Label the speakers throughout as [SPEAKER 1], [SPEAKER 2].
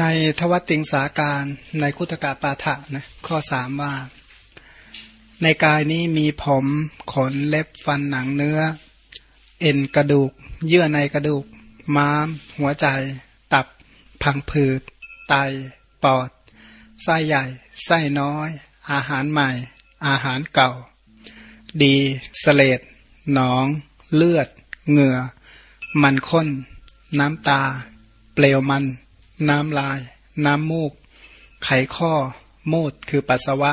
[SPEAKER 1] ในทวติงสาการในคุตกะปาฐะนะข้อสามว่า ในกายนี้มีผมขนเล็บฟันหนังเนื้อ เอ็นกระดูก เยื่อในกระดูก ม้าม หัวใจ ตับ พังผืด ไต ปอด ไส้ใหญ่ ไส้น้อย อาหารใหม่ อาหารเก่า ดีสเลดหนอง เลือด เหงื่อ มันข้น น้ำตา เปลวมัน น้ำลาย น้ำมูก ไขข้อ มูดคือปัสสาวะ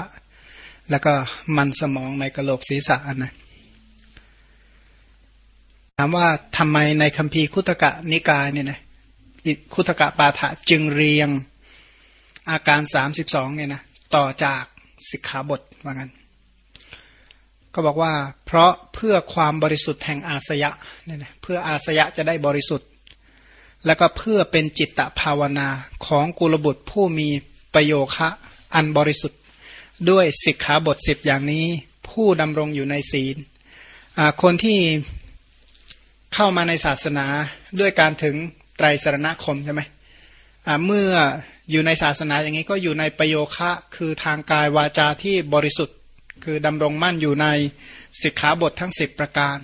[SPEAKER 1] แล้วก็มันสมองในกระโหลกศีรษะนะถามว่าทำไมในคัมภีร์คุตกะนิกายเนี่ยนะคุตกะปาฐะจึงเรียงอาการสามสิบสองเนี่ยนะต่อจากสิกขาบทว่างั้น ก็บอกว่าเพราะเพื่อความบริสุทธิ์แห่งอาสยะเนี่ยนะเพื่ออาสยะจะได้บริสุทธิ์ แล้วก็เพื่อเป็นจิตตภาวนาของกุลบุตรผู้มีประโยคะอันบริสุทธิ์ ด้วยสิกขาบทสิบอย่างนี้ ผู้ดำรงอยู่ในศีลคนที่เข้ามาในศาสนาด้วยการถึงไตรสรณคมใช่ไหมเมื่ออยู่ในศาสนาอย่างนี้ก็อยู่ในประโยคะคือทางกายวาจาที่บริสุทธิ์ คือดำรงมั่นอยู่ในสิกขาบททั้งสิบประการ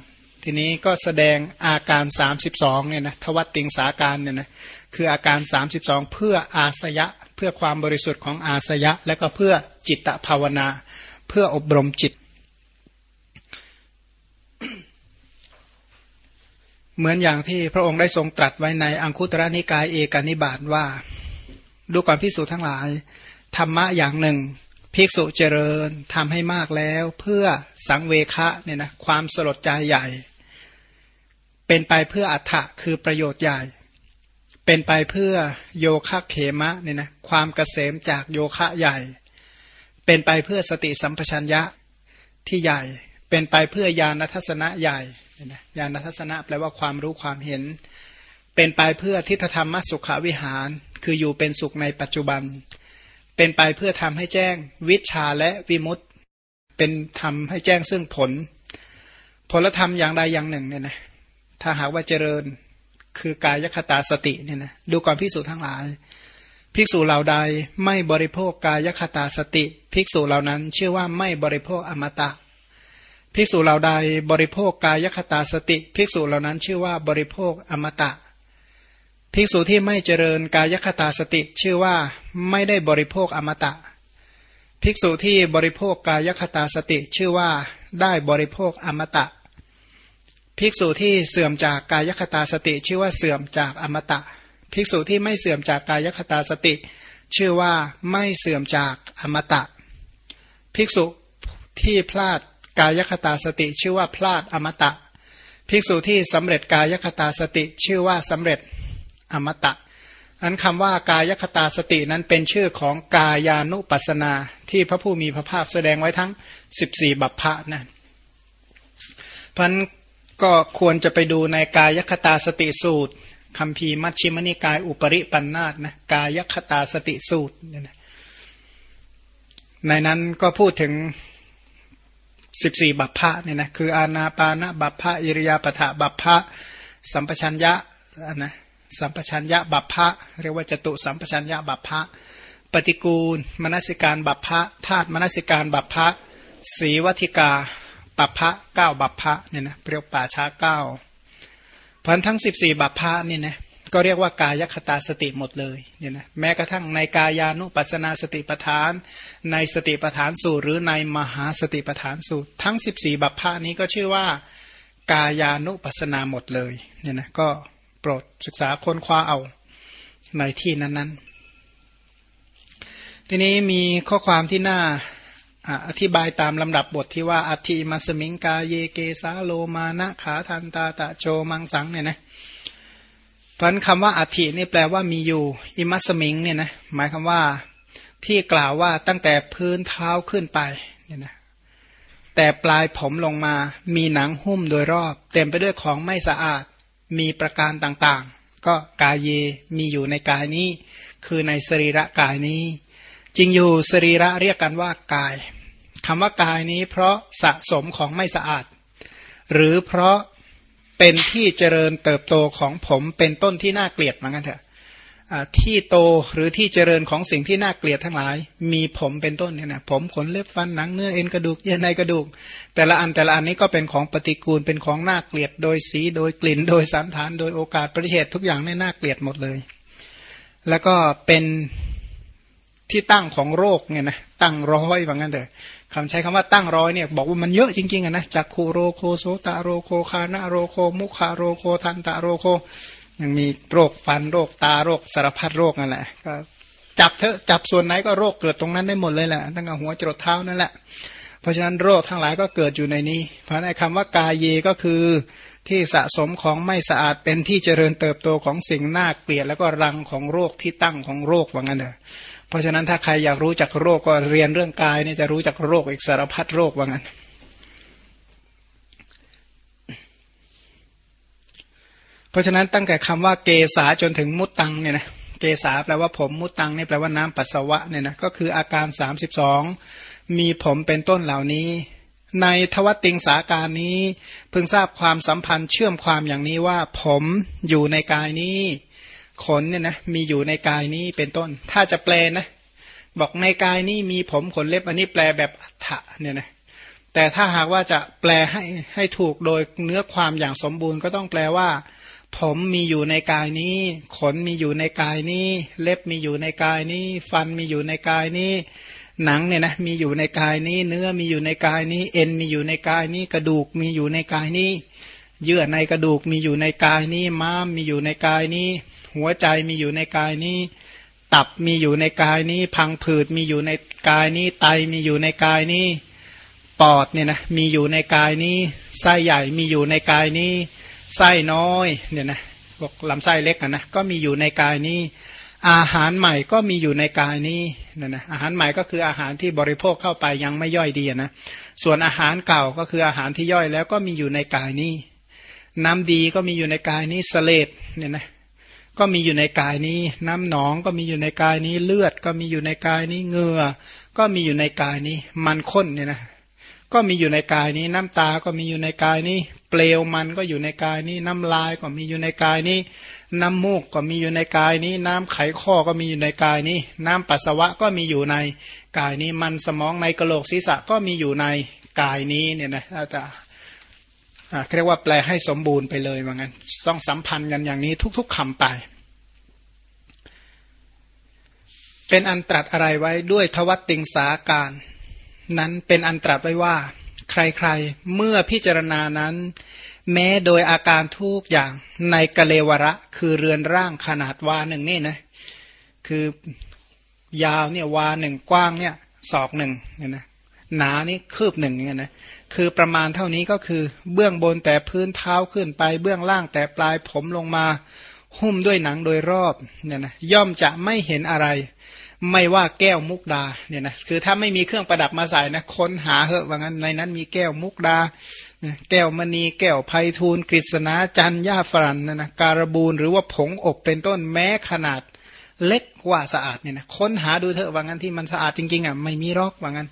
[SPEAKER 1] ทีนี้ก็แสดงอาการ 32เนี่ยนะทวัตติงสาการเนี่ยนะคืออาการ 32 เพื่ออาสยะ เพื่อความบริสุทธิ์ของอาสยะ และก็เพื่อจิตตภาวนา เพื่ออบรมจิต เหมือนอย่างที่พระองค์ได้ทรงตรัสไว้ในอังคุตระนิกายเอกานิบาตว่า ดูก่อนพิสูจน์ทั้งหลาย ธรรมะอย่างหนึ่งภิกษุเจริญทำให้มากแล้วเพื่อสังเวคะเนี่ยนะความสลดใจใหญ่ เป็นไปเพื่ออัฏฐะคือประโยชน์ใหญ่ เป็นไปเพื่อโยคะเขมะเนี่ยนะความเกษมจากโยคะใหญ่ เป็นไปเพื่อสติสัมปชัญญะที่ใหญ่ เป็นไปเพื่อญาณทัศนะใหญ่เนี่ยนะญาณทัศนะแปลว่าความรู้ความเห็น เป็นไปเพื่อทิฏฐธรรมสุขวิหาร คืออยู่เป็นสุขในปัจจุบัน เป็นไปเพื่อทำให้แจ้งวิชาและวิมุตเป็นทำให้แจ้งซึ่งผล ผลธรรมอย่างใดอย่างหนึ่งเนี่ยนะ ถ้าหากว่าเจริญคือกายคตาสติเนี่ยนะดูก่อนภิกษุทั้งหลาย ภิกษุเหล่าใดไม่บริโภคกายคตาสติ ภิกษุเหล่านั้นชื่อว่าไม่บริโภคอมตะ ภิกษุเหล่าใดบริโภคกายคตาสติ ภิกษุเหล่านั้นชื่อว่าบริโภคอมตะ ภิกษุที่ไม่เจริญกายคตาสติ ชื่อว่าไม่ได้บริโภคอมตะ ภิกษุที่บริโภคกายคตาสติ ชื่อว่าได้บริโภคอมตะ ภิกษุที่เสื่อมจากกายคตาสติ ชื่อว่าเสื่อมจากอมตะ ภิกษุที่ไม่เสื่อมจากกายคตาสติ ชื่อว่าไม่เสื่อมจากอมตะ ภิกษุที่พลาดกายคตาสติ ชื่อว่าพลาดอมตะ ภิกษุที่สำเร็จกายคตาสติ ชื่อว่าสำเร็จอมตะอันคำว่ากายคตาสตินั้นเป็นชื่อของกายานุปัสนาที่พระผู้มีพระภาคแสดงไว้ทั้ง 14 บัพพะนะพัน ก็ควรจะไปดูในกายคตาสติสูตรคำพีมัชชิมนิกายอุปริปันธาตนะกายคตาสติสูตรเนี่ยนะในนั้นก็พูดถึงสิบสี่บัพพะเนี่ยนะคือ อานาปานะบัพพะอิริยาปถะบัพพะสัมปชัญญะนะสัมปชัญญะบัพพะเรียกว่าจตุสัมปชัญญะบัพพะปฏิกูลมนสิการบัพพะธาตุมนสิการบัพพะสีวัติกา ปัปพะเก้าบัพพะเนี่ยนะเรียกป่าช้าเก้าพันทั้งสิบสี่บัพพะนี่นะก็เรียกว่ากายคตาสติหมดเลยเนี่ยนะแม้กระทั่งในกายานุปัสนาสติปทาน ในสติปทานสูตร หรือในมหาสติปทานสูตร ทั้งสิบสี่บัพพะนี้ก็ชื่อว่า กายานุปัสนาหมดเลยเนี่ยนะก็โปรดศึกษาค้นคว้าเอาในที่นั้นๆ ทีนี้มีข้อความที่น่า อธิบายตามลำดับบทที่ว่าอธิมัสมิงกาเยเกสาโลมานะขาทันตาตะโจมังสังเนี่ยนะพันคำว่าอธินี่แปลว่ามีอยู่ อิมัสมิงเนี่ยนะหมายคำว่าที่กล่าวว่าตั้งแต่พื้นเท้าขึ้นไปเนี่ยนะแต่ปลายผมลงมามีหนังหุ้มโดยรอบ เต็มไปด้วยของไม่สะอาดมีประการต่างๆ ก็กายเยมีอยู่ในกายนี้ คือในสรีระกายนี้ จริงอยู่สรีระเรียกกันว่ากาย คำว่ากายนี้เพราะสะสมของไม่สะอาด หรือเพราะเป็นที่เจริญเติบโตของผมเป็นต้นที่น่าเกลียดเหมือนกันเถอะที่โตหรือที่เจริญของสิ่งที่น่าเกลียดทั้งหลาย มีผมเป็นต้นเนี่ยนะผมขนเล็บฟันหนังเนื้อเอ็นกระดูกเยื่อในกระดูก แต่ละอันแต่ละอันนี้ก็เป็นของปฏิกูลเป็นของน่าเกลียด โดยสีโดยกลิ่น โดยสันฐาน โดยโอกาสประเหตุทุกอย่างในน่าเกลียดหมดเลย แล้วก็เป็นที่ตั้งของโรคเนี่ยนะตั้งร้อยว่างั้นเถอะ คำใช้คำว่าตั้งร้อยเนี่ยบอกว่ามันเยอะจริงๆนะจักคูโรโคโซตาโรโคคานาโรโค มุคาโรโคทันตาโรโค ยังมีโรคฟันโรคตาโรคสารพัดโรคนั่นแหละก็จับเถอะจับส่วนไหนก็โรคเกิดตรงนั้นได้หมดเลยแหละตั้งแต่หัวจรดเท้านั่นแหละ เพราะฉะนั้นโรคทั้งหลายก็เกิดอยู่ในนี้ เพราะในคำว่ากายเยก็คือที่สะสมของไม่สะอาดเป็นที่เจริญเติบโตของสิ่งน่าเกลียดแล้วก็รังของโรคที่ตั้งของโรคว่างั้นเถอะ ราะฉะนั้นถ้าใครอยากรู้จักโรคก็เรียนเรื่องกายนี่จะรู้จักโรคอีกสารพัดโรคว่างั้น เพราะฉะนั้นตั้งแต่คำว่าเกษาจนถึงมุตตังเนี่ยนะเกษาแปลว่าผมมุตตังนี่แปลว่าน้ำปัสสาวะเนี่ยนะก็คืออาการ 32 มีผมเป็นต้นเหล่านี้ ในทวติงสาการนี้ เพิ่งทราบความสัมพันธ์เชื่อมความอย่างนี้ว่า ผมอยู่ในกายนี้ ขนเนี่ยนะมีอยู่ในกายนี้เป็นต้น ถ้าจะแปลนะบอกในกายนี้มีผมขนเล็บอันนี้แปลแบบอัฏฐะเนี่ยนะแต่ถ้าหากว่าจะแปลให้ให้ถูกโดยเนื้อความอย่างสมบูรณ์ก็ต้องแปลว่า ผมมีอยู่ในกายนี้ ขนมีอยู่ในกายนี้ เล็บมีอยู่ในกายนี้ ฟันมีอยู่ในกายนี้ หนังเนี่ยนะมีอยู่ในกายนี้ เนื้อมีอยู่ในกายนี้ เอ็นมีอยู่ในกายนี้ กระดูกมีอยู่ในกายนี้ เยื่อในกระดูกมีอยู่ในกายนี้ม้ามมีอยู่ในกายนี้ หัวใจมีอยู่ในกายนี้ ตับมีอยู่ในกายนี้ พังผืดมีอยู่ในกายนี้ ไตมีอยู่ในกายนี้ ปอดเนี่ยนะมีอยู่ในกายนี้ไส้ใหญ่มีอยู่ในกายนี้ไส้น้อยเนี่ยนะบอกลำไส้เล็กนะก็มีอยู่ในกายนี้ อาหารใหม่ก็มีอยู่ในกายนี้เนี่ยนะอาหารใหม่ก็คืออาหารที่บริโภคเข้าไปยังไม่ย่อยดีนะส่วนอาหารเก่าก็คืออาหารที่ย่อยแล้วก็มีอยู่ในกายนี้ น้ำดีก็มีอยู่ในกายนี้สเลดเนี่ยนะ ก็มีอยู่ในกายนี้ น้ำหนองก็มีอยู่ในกายนี้ เลือดก็มีอยู่ในกายนี้เหงื่อ ก็มีอยู่ในกายนี้ มันข้นเนี่ยนะก็มีอยู่ในกายนี้ น้ำตาก็มีอยู่ในกายนี้ เปลวมันก็อยู่ในกายนี้ น้ำลายก็มีอยู่ในกายนี้ น้ำมูกก็มีอยู่ในกายนี้ น้ำไขข้อก็มีอยู่ในกายนี้ น้ำปัสสาวะก็มีอยู่ในกายนี้ มันสมองในกระโหลกศีรษะก็มีอยู่ในกายนี้เนี่ยนะอาจารย์ เรียกว่าแปลให้สมบูรณ์ไปเลยว่างั้น ต้องสัมพันธ์กันอย่างนี้ทุก ๆคำไป เป็นอันตรัสอะไรไว้ด้วยทวัตติงสาการ นั้นเป็นอันตรัสไว้ว่า ใครๆ เมื่อพิจารณานั้น แม้โดยอาการทุกอย่างในกะเลวระคือเรือนร่างขนาดวาหนึ่งนี่นะคือยาวเนี่ยวาหนึ่งกว้างเนี่ยศอกหนึ่งเนี่ยนะ หนานี่คืบหนึ่งเนี่ยนะคือประมาณเท่านี้ก็คือ เบื้องบนแต่พื้นเท้าขึ้นไป เบื้องล่างแต่ปลายผมลงมา หุ้มด้วยหนังโดยรอบเนี่ยนะย่อมจะไม่เห็นอะไร ไม่ว่าแก้วมุกดาเนี่ยนะคือถ้าไม่มีเครื่องประดับมาใส่นะค้นหาเหอะว่างั้นในนั้นมีแก้วมุกดา แก้วมณีแก้วไพทูลกฤษณาจันย่าฝรันนะนะการบูนหรือว่าผงอบเป็นต้นแม้ขนาดเล็กกว่าสะอาดเนี่ยนะค้นหาดูเถอะว่างั้นที่มันสะอาดจริงๆอะไม่มีรอกว่างั้น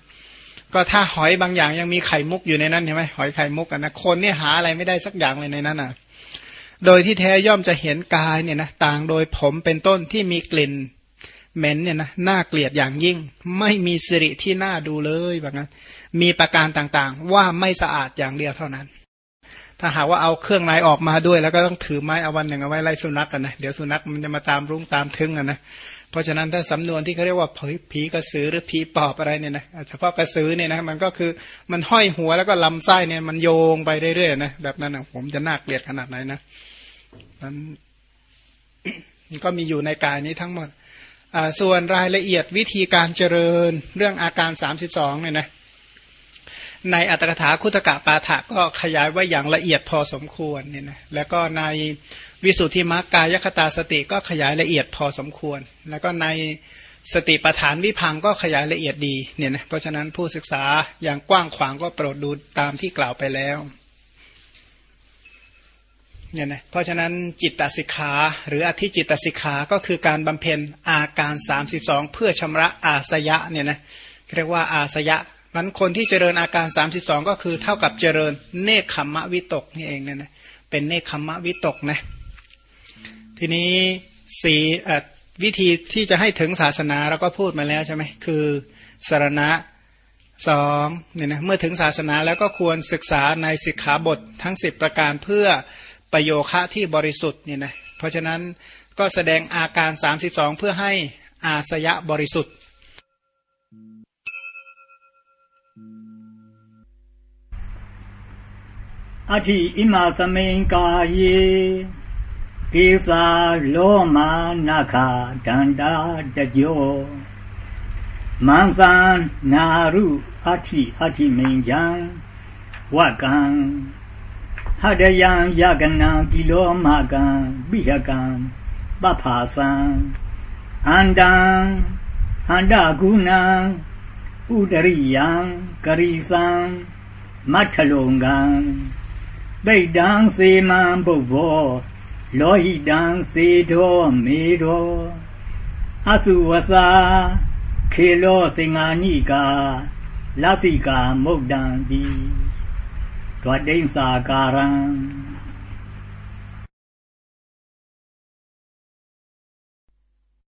[SPEAKER 1] ก็ถ้าหอยบางอย่างยังมีไข่มุกอยู่ในนั้นใช่ไหมหอยไข่มุกกันนะคนเนี่ยหาอะไรไม่ได้สักอย่างเลยในนั้นอะ โดยที่แท้ย่อมจะเห็นกายเนี่ยนะต่างโดยผมเป็นต้นที่มีกลิ่นเหม็นเนี่ยนะน่าเกลียดอย่างยิ่ง ไม่มีสิริที่น่าดูเลยแบบนั้น มีประการต่างๆ ว่าไม่สะอาดอย่างเดียวเท่านั้น ถ้าหากว่าเอาเครื่องในออกมาด้วย แล้วก็ต้องถือไม้เอาวันหนึ่งเอาไว้ไล่สุนัขกันนะเดี๋ยวสุนัขมันจะมาตามรุ้งตามทึ่งกันนะ เพราะฉะนั้นถ้าสำนวนที่เขาเรียกว่าผีกระสือหรือผีปอบอะไรเนี่ยนะเฉพาะกระสือเนี่ยนะมันก็คือมันห้อยหัวแล้วก็ลำไส้เนี่ยมันโยงไปเรื่อยๆนะแบบนั้นนะผมจะน่าเกลียดขนาดไหนนะนั้นก็มีอยู่ในกายนี้ทั้งหมดส่วนรายละเอียดวิธีการเจริญเรื่องอาการ 32เนี่ยนะ ในอัตถกถาคุตกะปาฐะก็ขยายไว้อย่างละเอียดพอสมควรเนี่ยนะแล้วก็ในวิสุทธิมรรคกายคตาสติก็ขยายละเอียดพอสมควร แล้วก็ในสติปฐานวิพังก็ขยายละเอียดดีเนี่ยนะเพราะฉะนั้นผู้ศึกษาอย่างกว้างขวางก็โปรดดูตามที่กล่าวไปแล้วเนี่ยนะเพราะฉะนั้นจิตตสิกขาหรืออธิจิตตสิกขาก็คือการบำเพ็ญอาการ 32 เพื่อชำระอาสยะเนี่ยนะเรียกว่าอาสยะ มันคนที่เจริญอาการ 32 ก็คือเท่ากับเจริญเนคขมมะวิตกนี่เองเนี่ยนะเป็นเนคขมมะวิตกนะทีนี้สีวิธีที่จะให้ถึงศาสนาเราก็พูดมาแล้วใช่ไหมคือสารณะสองเนี่ยนะเมื่อถึงศาสนาแล้วก็ควรศึกษาในสิกขาบททั้ง 10 ประการเพื่อประโยคะที่บริสุทธิ์เนี่ยนะเพราะฉะนั้นก็แสดงอาการ 32 เพื่อให้อาสยะบริสุทธิ์
[SPEAKER 2] အထိဣမသမိန်ကာယေေသာလောမာနခဒန္တာတကြောမံသံနာရုအဋ္ဌိအဋ္ဌိမိန်ယံဝကံဟတယံယကနံကိလောမကံပိယကံပဖာသံအန္တံဟန္တကုဏံဥဒရိယံဂရိသံမထလုံကံ ပိတံစေမံဘုဗ္ဗောလောဟိတံစေတောမေတောအသုဝသာခေလောစင်္ဂာနိကာလသိကာမုတ်တံတိဒွဋ္ဌိံစာကာရံ